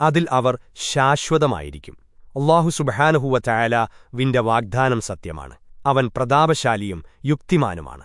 അതിൽ അവർ ശാശ്വതമായിരിക്കും. അള്ളാഹു സുബഹാനഹുവ ചായാല വിന്റെ വാഗ്ദാനം സത്യമാണ്. അവൻ പ്രതാപശാലിയും യുക്തിമാനുമാണ്.